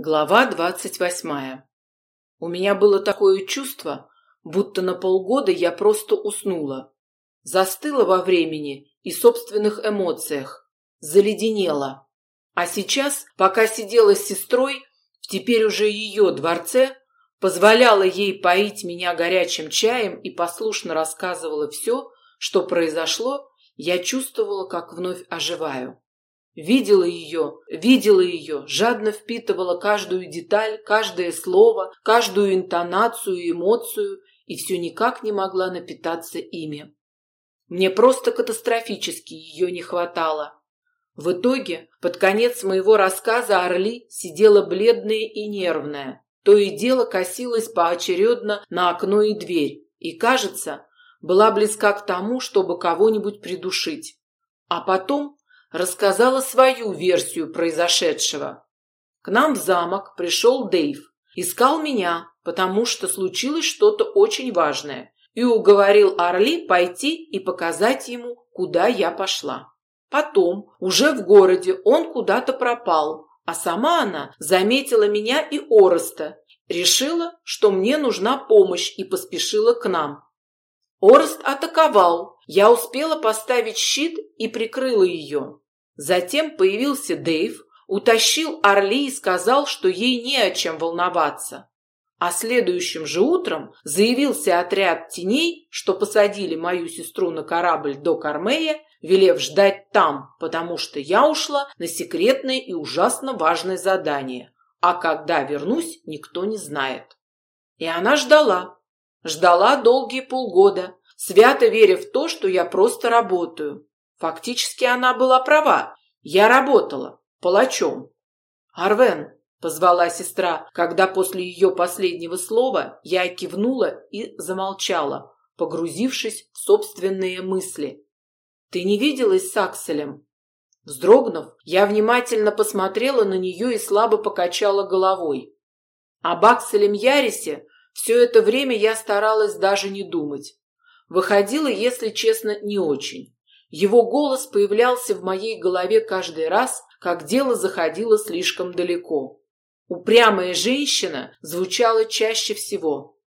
Глава двадцать восьмая. У меня было такое чувство, будто на полгода я просто уснула. Застыла во времени и собственных эмоциях. Заледенела. А сейчас, пока сидела с сестрой, в теперь уже ее дворце, позволяла ей поить меня горячим чаем и послушно рассказывала все, что произошло, я чувствовала, как вновь оживаю. Видела ее, видела ее, жадно впитывала каждую деталь, каждое слово, каждую интонацию и эмоцию и все никак не могла напитаться ими. Мне просто катастрофически ее не хватало. В итоге, под конец моего рассказа Орли сидела бледная и нервная. То и дело косилась поочередно на окно и дверь и, кажется, была близка к тому, чтобы кого-нибудь придушить. А потом рассказала свою версию произошедшего. К нам в замок пришел Дэйв. Искал меня, потому что случилось что-то очень важное, и уговорил Орли пойти и показать ему, куда я пошла. Потом, уже в городе, он куда-то пропал, а сама она заметила меня и Ороста, решила, что мне нужна помощь и поспешила к нам. Орест атаковал, я успела поставить щит и прикрыла ее. Затем появился Дэйв, утащил Орли и сказал, что ей не о чем волноваться. А следующим же утром заявился отряд теней, что посадили мою сестру на корабль до Кармея, велев ждать там, потому что я ушла на секретное и ужасно важное задание. А когда вернусь, никто не знает. И она ждала. Ждала долгие полгода, свято веря в то, что я просто работаю. Фактически она была права. Я работала палачом. «Арвен!» – позвала сестра, когда после ее последнего слова я кивнула и замолчала, погрузившись в собственные мысли. «Ты не виделась с Акселем?» Вздрогнув, я внимательно посмотрела на нее и слабо покачала головой. Об Акселем Ярисе все это время я старалась даже не думать. Выходило, если честно, не очень. Его голос появлялся в моей голове каждый раз, как дело заходило слишком далеко. Упрямая женщина звучала чаще всего.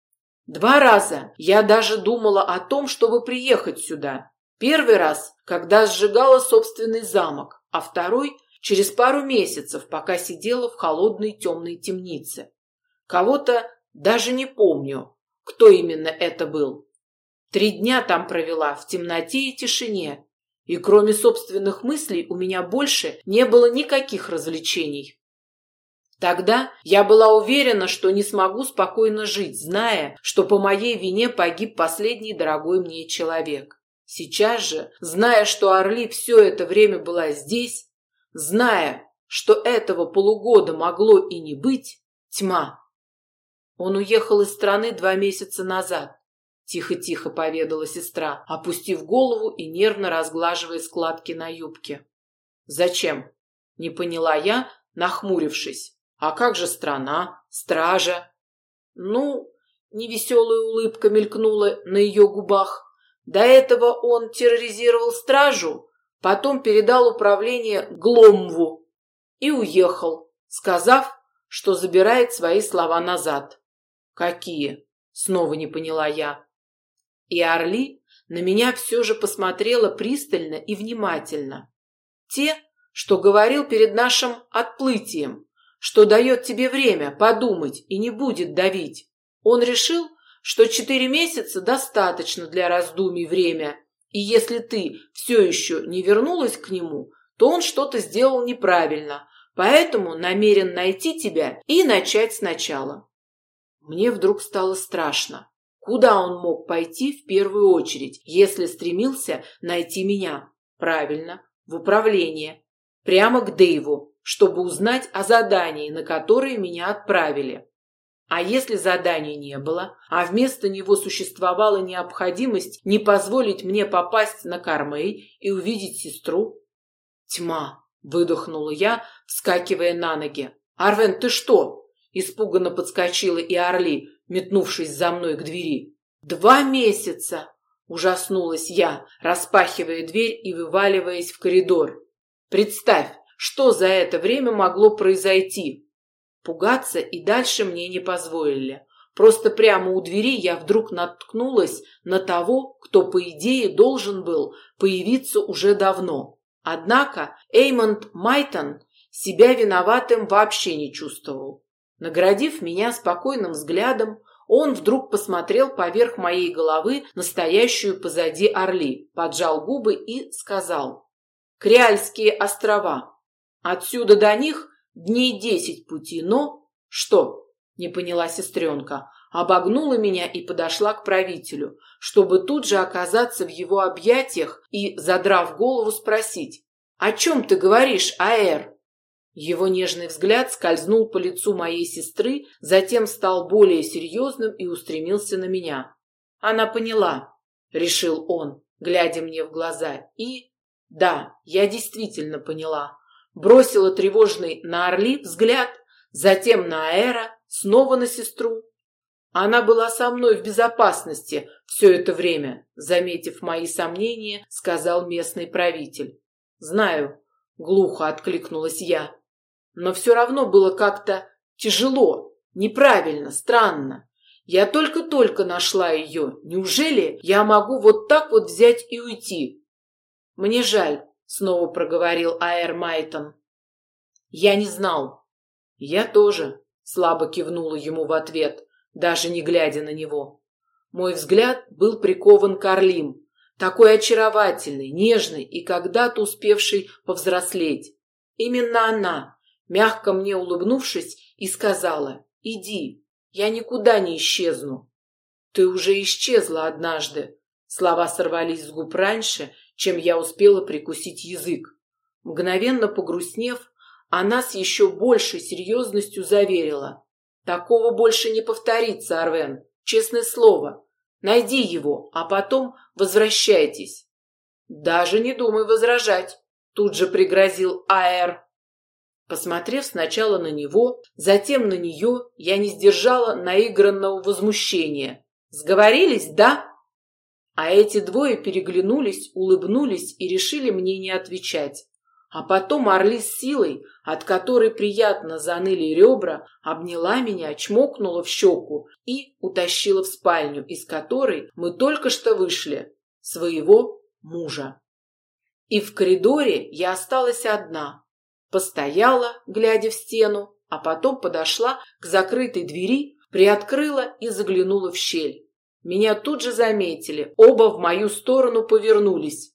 Два раза я даже думала о том, чтобы приехать сюда. Первый раз, когда сжигала собственный замок, а второй – через пару месяцев, пока сидела в холодной темной темнице. Кого-то даже не помню, кто именно это был. Три дня там провела в темноте и тишине. И кроме собственных мыслей у меня больше не было никаких развлечений. Тогда я была уверена, что не смогу спокойно жить, зная, что по моей вине погиб последний дорогой мне человек. Сейчас же, зная, что Орли все это время была здесь, зная, что этого полугода могло и не быть, тьма. Он уехал из страны два месяца назад. Тихо-тихо поведала сестра, опустив голову и нервно разглаживая складки на юбке. Зачем? Не поняла я, нахмурившись. А как же страна, стража? Ну, невеселая улыбка мелькнула на ее губах. До этого он терроризировал стражу, потом передал управление Гломву и уехал, сказав, что забирает свои слова назад. Какие? Снова не поняла я. И Орли на меня все же посмотрела пристально и внимательно. Те, что говорил перед нашим отплытием, что дает тебе время подумать и не будет давить. Он решил, что четыре месяца достаточно для раздумий время, и если ты все еще не вернулась к нему, то он что-то сделал неправильно, поэтому намерен найти тебя и начать сначала. Мне вдруг стало страшно. Куда он мог пойти в первую очередь, если стремился найти меня? Правильно, в управление. Прямо к Дэйву, чтобы узнать о задании, на которое меня отправили. А если задания не было, а вместо него существовала необходимость не позволить мне попасть на Кармей и увидеть сестру? Тьма, выдохнула я, вскакивая на ноги. Арвен, ты что? Испуганно подскочила и Орли, метнувшись за мной к двери. «Два месяца!» – ужаснулась я, распахивая дверь и вываливаясь в коридор. «Представь, что за это время могло произойти?» Пугаться и дальше мне не позволили. Просто прямо у двери я вдруг наткнулась на того, кто, по идее, должен был появиться уже давно. Однако Эймонд Майтон себя виноватым вообще не чувствовал. Наградив меня спокойным взглядом, он вдруг посмотрел поверх моей головы настоящую позади Орли, поджал губы и сказал «Криальские острова. Отсюда до них дней десять пути, но...» «Что?» – не поняла сестренка. Обогнула меня и подошла к правителю, чтобы тут же оказаться в его объятиях и, задрав голову, спросить «О чем ты говоришь, Аэр?» Его нежный взгляд скользнул по лицу моей сестры, затем стал более серьезным и устремился на меня. Она поняла, решил он, глядя мне в глаза, и... Да, я действительно поняла. Бросила тревожный на Орли взгляд, затем на Аэра, снова на сестру. Она была со мной в безопасности все это время, заметив мои сомнения, сказал местный правитель. Знаю, глухо откликнулась я но все равно было как-то тяжело, неправильно, странно. Я только-только нашла ее. Неужели я могу вот так вот взять и уйти? Мне жаль, снова проговорил Аэр Майтон. Я не знал. Я тоже, слабо кивнула ему в ответ, даже не глядя на него. Мой взгляд был прикован к Орлим, такой очаровательной, нежной и когда-то успевшей повзрослеть. Именно она, мягко мне улыбнувшись, и сказала «Иди, я никуда не исчезну». «Ты уже исчезла однажды». Слова сорвались с губ раньше, чем я успела прикусить язык. Мгновенно погрустнев, она с еще большей серьезностью заверила. «Такого больше не повторится, Арвен, честное слово. Найди его, а потом возвращайтесь». «Даже не думай возражать», — тут же пригрозил Аэр. Посмотрев сначала на него, затем на нее, я не сдержала наигранного возмущения. «Сговорились, да?» А эти двое переглянулись, улыбнулись и решили мне не отвечать. А потом Орли с силой, от которой приятно заныли ребра, обняла меня, чмокнула в щеку и утащила в спальню, из которой мы только что вышли, своего мужа. И в коридоре я осталась одна, Постояла, глядя в стену, а потом подошла к закрытой двери, приоткрыла и заглянула в щель. Меня тут же заметили, оба в мою сторону повернулись.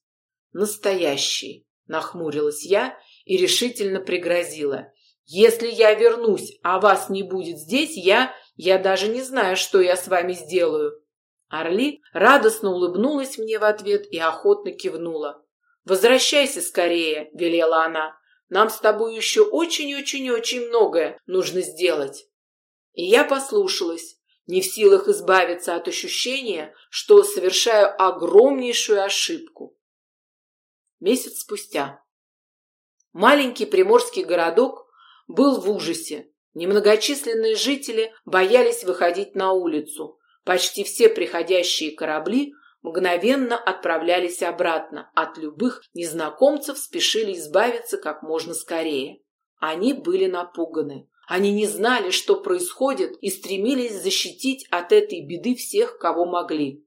Настоящий, нахмурилась я и решительно пригрозила. Если я вернусь, а вас не будет здесь, я... я даже не знаю, что я с вами сделаю. Орли радостно улыбнулась мне в ответ и охотно кивнула. «Возвращайся скорее», — велела она. Нам с тобой еще очень-очень-очень многое нужно сделать. И я послушалась, не в силах избавиться от ощущения, что совершаю огромнейшую ошибку. Месяц спустя. Маленький приморский городок был в ужасе. Немногочисленные жители боялись выходить на улицу. Почти все приходящие корабли мгновенно отправлялись обратно. От любых незнакомцев спешили избавиться как можно скорее. Они были напуганы. Они не знали, что происходит, и стремились защитить от этой беды всех, кого могли.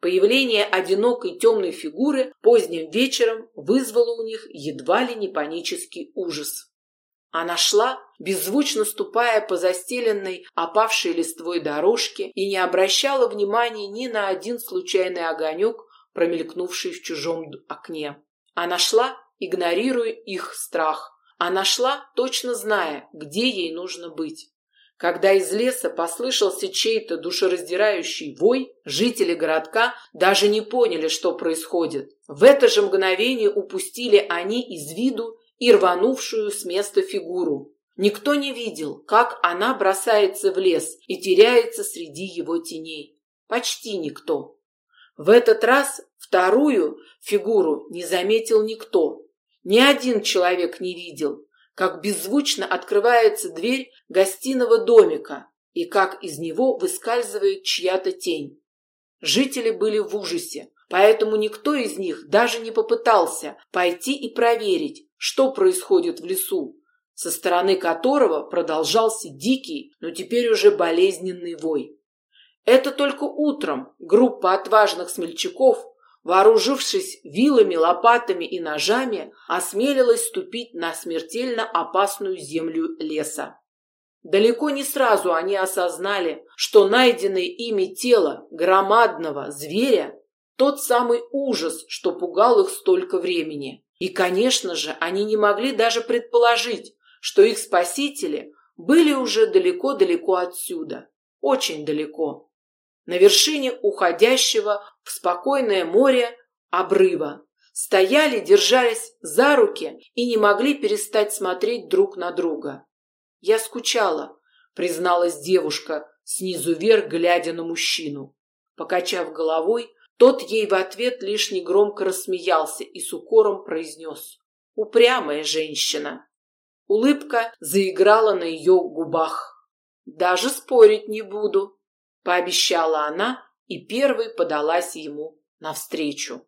Появление одинокой темной фигуры поздним вечером вызвало у них едва ли не панический ужас. Она шла, беззвучно ступая по застеленной опавшей листвой дорожке и не обращала внимания ни на один случайный огонек, промелькнувший в чужом окне. Она шла, игнорируя их страх. Она шла, точно зная, где ей нужно быть. Когда из леса послышался чей-то душераздирающий вой, жители городка даже не поняли, что происходит. В это же мгновение упустили они из виду и рванувшую с места фигуру. Никто не видел, как она бросается в лес и теряется среди его теней. Почти никто. В этот раз вторую фигуру не заметил никто. Ни один человек не видел, как беззвучно открывается дверь гостиного домика и как из него выскальзывает чья-то тень. Жители были в ужасе, поэтому никто из них даже не попытался пойти и проверить, что происходит в лесу. Со стороны которого продолжался дикий, но теперь уже болезненный вой. Это только утром группа отважных смельчаков, вооружившись вилами, лопатами и ножами, осмелилась ступить на смертельно опасную землю леса. Далеко не сразу они осознали, что найденное ими тело громадного зверя – тот самый ужас, что пугал их столько времени. И, конечно же, они не могли даже предположить, что их спасители были уже далеко-далеко отсюда, очень далеко, на вершине уходящего в спокойное море обрыва. Стояли, держались за руки и не могли перестать смотреть друг на друга. «Я скучала», — призналась девушка, снизу вверх глядя на мужчину. Покачав головой, тот ей в ответ лишь негромко рассмеялся и с укором произнес «Упрямая женщина». Улыбка заиграла на ее губах. «Даже спорить не буду», — пообещала она и первой подалась ему навстречу.